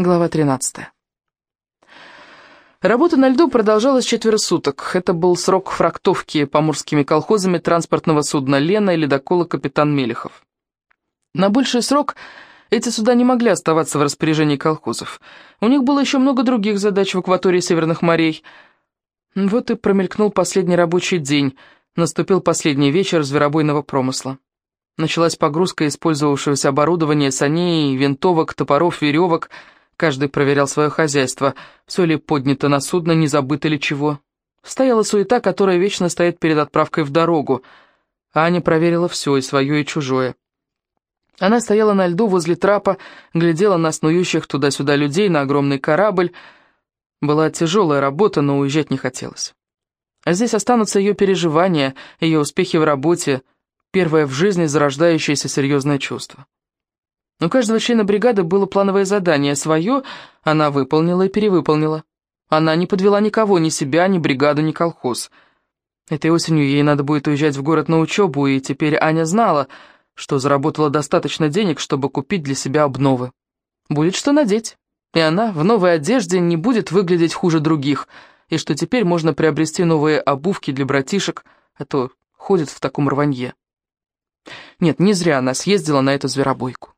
Глава 13. Работа на льду продолжалась четверо суток. Это был срок фрактовки поморскими колхозами транспортного судна «Лена» и ледокола «Капитан Мелехов». На больший срок эти суда не могли оставаться в распоряжении колхозов. У них было еще много других задач в акватории Северных морей. Вот и промелькнул последний рабочий день, наступил последний вечер зверобойного промысла. Началась погрузка использовавшегося оборудования, саней, винтовок, топоров, веревок — Каждый проверял свое хозяйство, все ли поднято на судно, не забыто ли чего. Стояла суета, которая вечно стоит перед отправкой в дорогу. Аня проверила все, и свое, и чужое. Она стояла на льду возле трапа, глядела на снующих туда-сюда людей, на огромный корабль. Была тяжелая работа, но уезжать не хотелось. А здесь останутся ее переживания, ее успехи в работе, первое в жизни зарождающееся серьезное чувство. У каждого члена бригады было плановое задание, свое она выполнила и перевыполнила. Она не подвела никого, ни себя, ни бригаду, ни колхоз. Этой осенью ей надо будет уезжать в город на учебу, и теперь Аня знала, что заработала достаточно денег, чтобы купить для себя обновы. Будет что надеть, и она в новой одежде не будет выглядеть хуже других, и что теперь можно приобрести новые обувки для братишек, а то ходит в таком рванье. Нет, не зря она съездила на эту зверобойку.